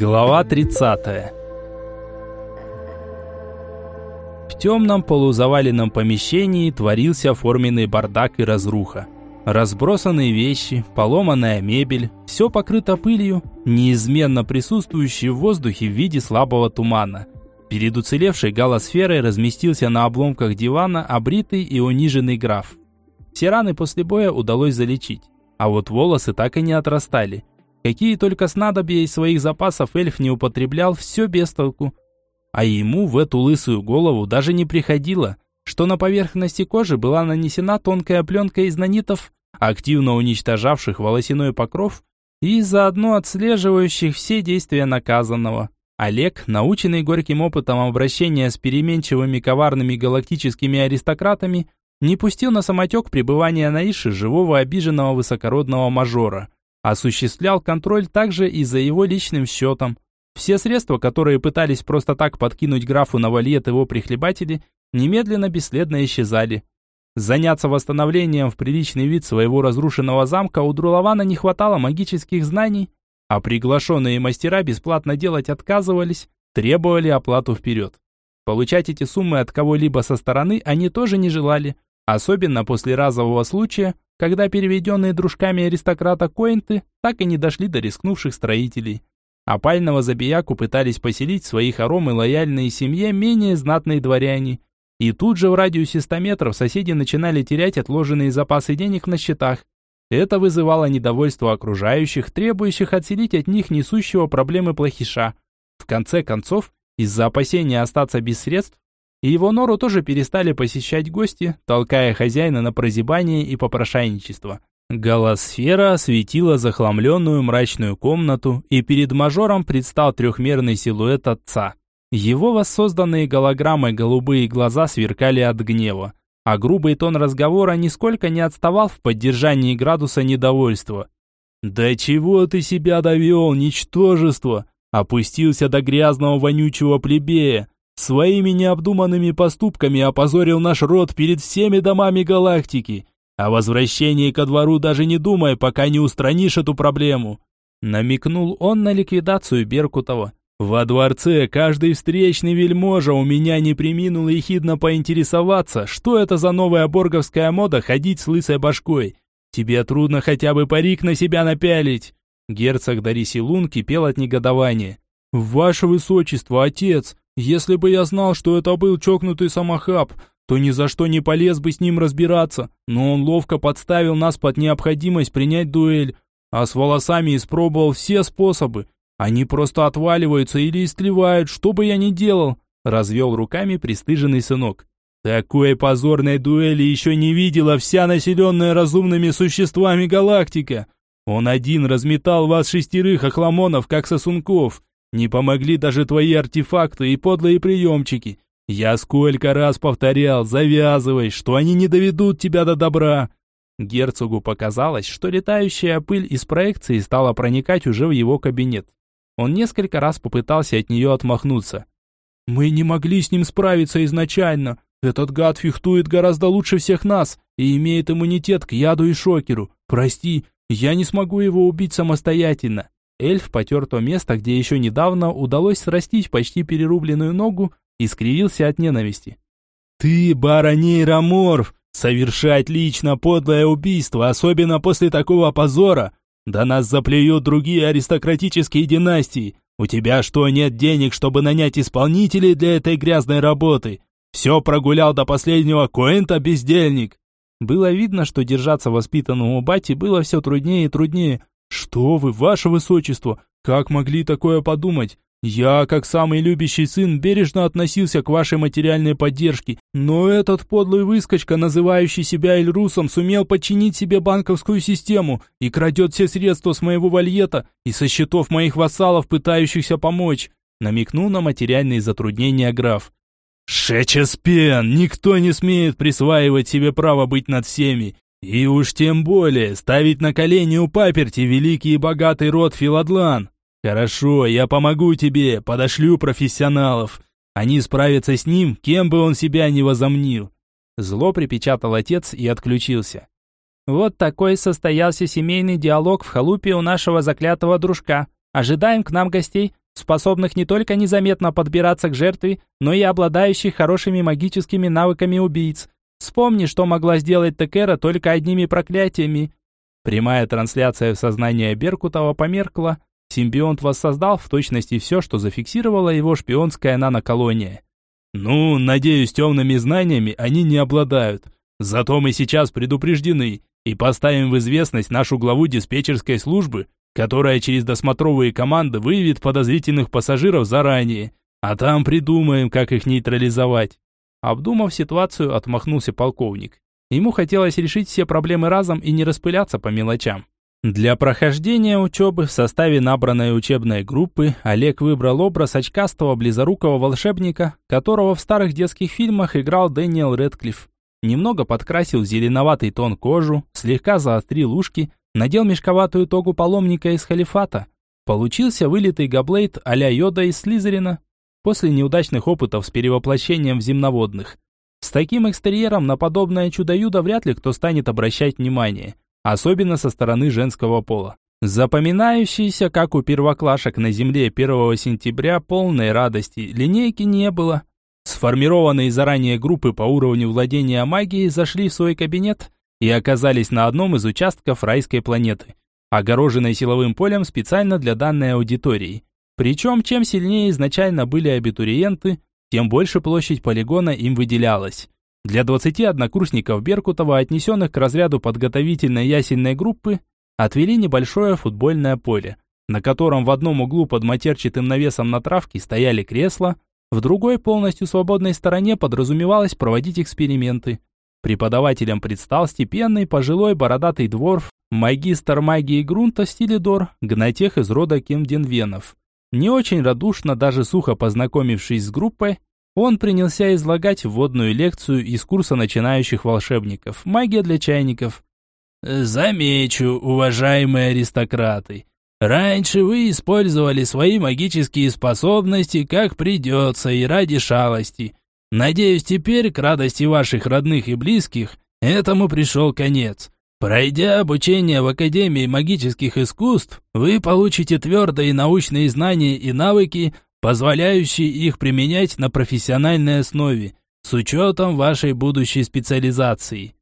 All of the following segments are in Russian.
Глава 30. В темном полузаваленном помещении творился форменный бардак и разруха. Разбросанные вещи, поломанная мебель, все покрыто пылью, неизменно присутствующей в воздухе в виде слабого тумана. Перед уцелевшей галосферой разместился на обломках дивана обритый и униженный граф. Все раны после боя удалось залечить, а вот волосы так и не отрастали – Какие только снадобья из своих запасов эльф не употреблял, все без толку. А ему в эту лысую голову даже не приходило, что на поверхности кожи была нанесена тонкая пленка из нанитов, активно уничтожавших волосяной покров и заодно отслеживающих все действия наказанного. Олег, наученный горьким опытом обращения с переменчивыми коварными галактическими аристократами, не пустил на самотек пребывания на Ише живого обиженного высокородного мажора – Осуществлял контроль также и за его личным счетом. Все средства, которые пытались просто так подкинуть графу на вальет его прихлебатели, немедленно бесследно исчезали. Заняться восстановлением в приличный вид своего разрушенного замка у Друлована не хватало магических знаний, а приглашенные мастера бесплатно делать отказывались, требовали оплату вперед. Получать эти суммы от кого-либо со стороны они тоже не желали, особенно после разового случая, когда переведенные дружками аристократа коинты так и не дошли до рискнувших строителей. Опального забияку пытались поселить в свои хоромы лояльные семье менее знатные дворяне. И тут же в радиусе 100 метров соседи начинали терять отложенные запасы денег на счетах. Это вызывало недовольство окружающих, требующих отселить от них несущего проблемы плохиша. В конце концов, из-за опасения остаться без средств, и его нору тоже перестали посещать гости, толкая хозяина на прозябание и попрошайничество. Голосфера осветила захламленную мрачную комнату, и перед мажором предстал трехмерный силуэт отца. Его воссозданные голограммой голубые глаза сверкали от гнева, а грубый тон разговора нисколько не отставал в поддержании градуса недовольства. «Да чего ты себя довел, ничтожество? Опустился до грязного вонючего плебея, Своими необдуманными поступками опозорил наш род перед всеми домами галактики. О возвращении ко двору даже не думай, пока не устранишь эту проблему. Намекнул он на ликвидацию Беркутова. Во дворце каждый встречный вельможа у меня не приминул ехидно поинтересоваться, что это за новая борговская мода ходить с лысой башкой. Тебе трудно хотя бы парик на себя напялить. Герцог Дарисилун кипел от негодования. «Ваше высочество, отец, если бы я знал, что это был чокнутый самохаб, то ни за что не полез бы с ним разбираться, но он ловко подставил нас под необходимость принять дуэль, а с волосами испробовал все способы. Они просто отваливаются или истлевают, что бы я ни делал, развел руками пристыженный сынок. Такой позорной дуэли еще не видела вся населенная разумными существами галактика. Он один разметал вас шестерых охламонов, как сосунков, не помогли даже твои артефакты и подлые приемчики. Я сколько раз повторял, завязывай, что они не доведут тебя до добра. Герцогу показалось, что летающая пыль из проекции стала проникать уже в его кабинет. Он несколько раз попытался от нее отмахнуться. «Мы не могли с ним справиться изначально. Этот гад фехтует гораздо лучше всех нас и имеет иммунитет к яду и шокеру. Прости, я не смогу его убить самостоятельно. Эльф потер то место, где еще недавно удалось срастить почти перерубленную ногу и скривился от ненависти. «Ты, баронейроморф, совершать лично подлое убийство, особенно после такого позора! Да нас заплюют другие аристократические династии! У тебя что, нет денег, чтобы нанять исполнителей для этой грязной работы? Все прогулял до последнего коинта, бездельник!» Было видно, что держаться воспитанному бате было все труднее и труднее, «Что вы, ваше высочество, как могли такое подумать? Я, как самый любящий сын, бережно относился к вашей материальной поддержке, но этот подлый выскочка, называющий себя Эльрусом, сумел подчинить себе банковскую систему и крадет все средства с моего вальета и со счетов моих вассалов, пытающихся помочь», намекнул на материальные затруднения граф. «Шечеспен! Никто не смеет присваивать себе право быть над всеми, и уж тем более ставить на колени у паперти великий и богатый род Филадлан. Хорошо, я помогу тебе, подошлю профессионалов. Они справятся с ним, кем бы он себя ни возомнил. Зло припечатал отец и отключился. Вот такой состоялся семейный диалог в халупе у нашего заклятого дружка. Ожидаем к нам гостей. способных не только незаметно подбираться к жертве, но и обладающих хорошими магическими навыками убийц. Вспомни, что могла сделать Текера только одними проклятиями. Прямая трансляция в сознание Беркутова померкла. Симбионт воссоздал в точности все, что зафиксировала его шпионская наноколония. «Ну, надеюсь, темными знаниями они не обладают. Зато мы сейчас предупреждены и поставим в известность нашу главу диспетчерской службы, которая через досмотровые команды выявит подозрительных пассажиров заранее, а там придумаем, как их нейтрализовать. Обдумав ситуацию, отмахнулся полковник. Ему хотелось решить все проблемы разом и не распыляться по мелочам. Для прохождения учебы в составе набранной учебной группы Олег выбрал образ очкастого близорукого волшебника, которого в старых детских фильмах играл Дэниел Рэдклифф. Немного подкрасил зеленоватый тон кожу, слегка заострил ушки, надел мешковатую тогу паломника из халифата. Получился вылитый габлейт а-ля Йода из Слизерина после неудачных опытов с перевоплощением в земноводных. С таким экстерьером на подобное чудо-юдо вряд ли кто станет обращать внимание, особенно со стороны женского пола. Запоминающейся, как у первоклашек на земле 1 сентября, полной радости, линейки не было. Сформированные заранее группы по уровню владения магией зашли в свой кабинет и оказались на одном из участков райской планеты, огороженной силовым полем специально для данной аудитории. Причем, чем сильнее изначально были абитуриенты, тем больше площадь полигона им выделялась. Для 20 однокурсников Беркутова, отнесенных к разряду подготовительной ясельной группы, отвели небольшое футбольное поле, на котором в одном углу под матерчатым навесом на травке стояли кресла, в другой, полностью свободной стороне, подразумевалось проводить эксперименты. Преподавателем предстал степенный пожилой бородатый дворф, магистр магии грунта Стилидор, гнатех из рода Кемденвенов. Не очень радушно, даже сухо познакомившись с группой, он принялся излагать вводную лекцию из курса начинающих волшебников «Магия для чайников». «Замечу, уважаемые аристократы, Раньше вы использовали свои магические способности как придется и ради шалости. Надеюсь, теперь, к радости ваших родных и близких, этому пришел конец. Пройдя обучение в Академии магических искусств, вы получите твердые научные знания и навыки, позволяющие их применять на профессиональной основе, с учетом вашей будущей специализации.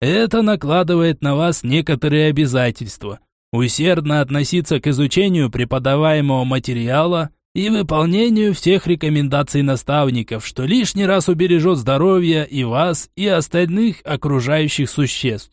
Это накладывает на вас некоторые обязательства – усердно относиться к изучению преподаваемого материала и выполнению всех рекомендаций наставников, что лишний раз убережет здоровье и вас, и остальных окружающих существ.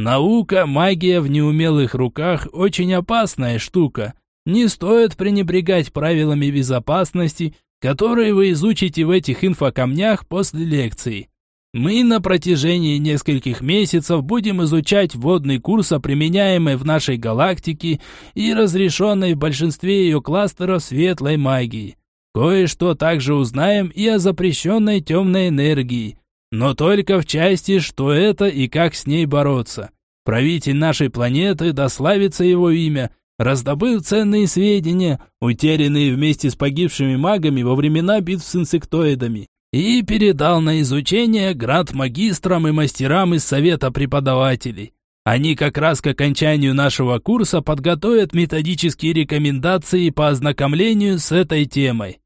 Наука, магия в неумелых руках – очень опасная штука. Не стоит пренебрегать правилами безопасности, которые вы изучите в этих инфокамнях после лекции. Мы на протяжении нескольких месяцев будем изучать водный курс о применяемой в нашей галактике и разрешенной в большинстве ее кластеров светлой магии. Кое-что также узнаем и о запрещенной темной энергии, но только в части, что это и как с ней бороться. Правитель нашей планеты, дославится его имя, раздобыл ценные сведения, утерянные вместе с погибшими магами во времена битв с инсектоидами и передал на изучение град магистрам и мастерам из Совета преподавателей. Они как раз к окончанию нашего курса подготовят методические рекомендации по ознакомлению с этой темой.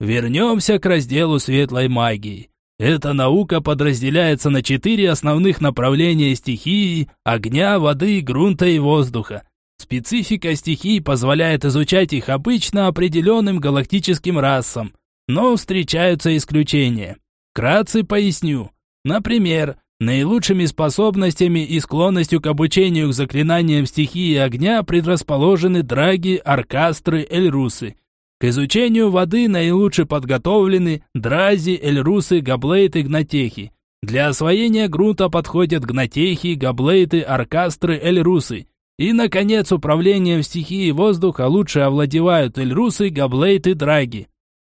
Вернемся к разделу светлой магии. Эта наука подразделяется на четыре основных направления стихии – огня, воды, грунта и воздуха. Специфика стихий позволяет изучать их обычно определенным галактическим расам, но встречаются исключения. Вкратце поясню. Например, наилучшими способностями и склонностью к обучению к заклинаниям стихии огня предрасположены драги, аркастры, эльрусы. К изучению воды наилучше подготовлены дрази, эльрусы, габлейты, гнатехи. Для освоения грунта подходят гнатехи, габлейты, аркастры, эльрусы. И, наконец, управлением стихией воздуха лучше овладевают эльрусы, габлейты, драги.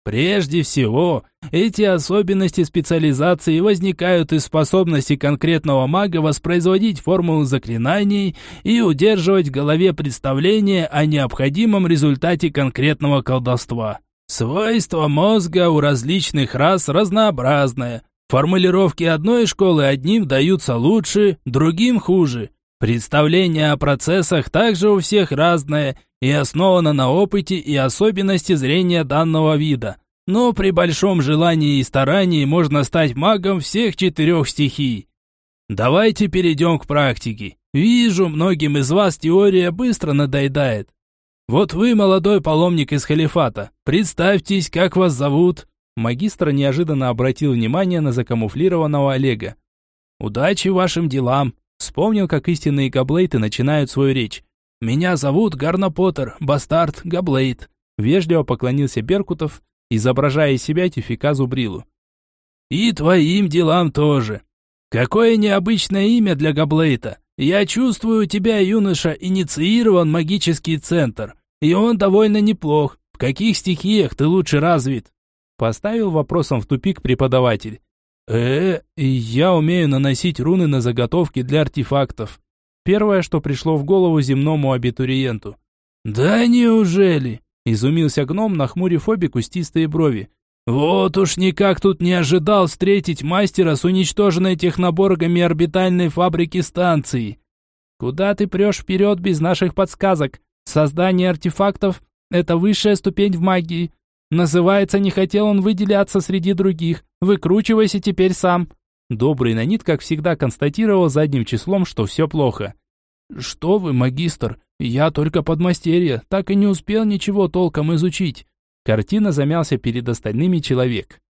Прежде всего, эти особенности специализации возникают из способности конкретного мага воспроизводить формулы заклинаний и удерживать в голове представление о необходимом результате конкретного колдовства. Свойства мозга у различных рас разнообразные. Формулировки одной школы одним даются лучше, другим хуже. Представление о процессах также у всех разное и основано на опыте и особенности зрения данного вида. Но при большом желании и старании можно стать магом всех четырех стихий. Давайте перейдем к практике. Вижу, многим из вас теория быстро надоедает. Вот вы молодой паломник из халифата. Представьтесь, как вас зовут. Магистр неожиданно обратил внимание на закамуфлированного Олега. Удачи вашим делам. Вспомнил, как истинные габлейты начинают свою речь. Меня зовут Гарна Поттер, бастард Габлейт. Вежливо поклонился Беркутов, изображая из себя Тифика Зубрилу. И твоим делам тоже. Какое необычное имя для Габлейта. Я чувствую, у тебя, юноша, инициирован магический центр. И он довольно неплох. В каких стихиях ты лучше развит? Поставил вопросом в тупик преподаватель. Э, я умею наносить руны на заготовки для артефактов. Первое, что пришло в голову земному абитуриенту. Да неужели? Изумился гном, нахмурив обе кустистые брови. Вот уж никак тут не ожидал встретить мастера с уничтоженной техноборгами орбитальной фабрики станции. Куда ты прешь вперед без наших подсказок? Создание артефактов – это высшая ступень в магии. Называется, не хотел он выделяться среди других. Выкручивайся теперь сам. Добрый Нанит, как всегда, констатировал задним числом, что все плохо. «Что вы, магистр? Я только подмастерье, так и не успел ничего толком изучить. Картина замялся перед остальными человек.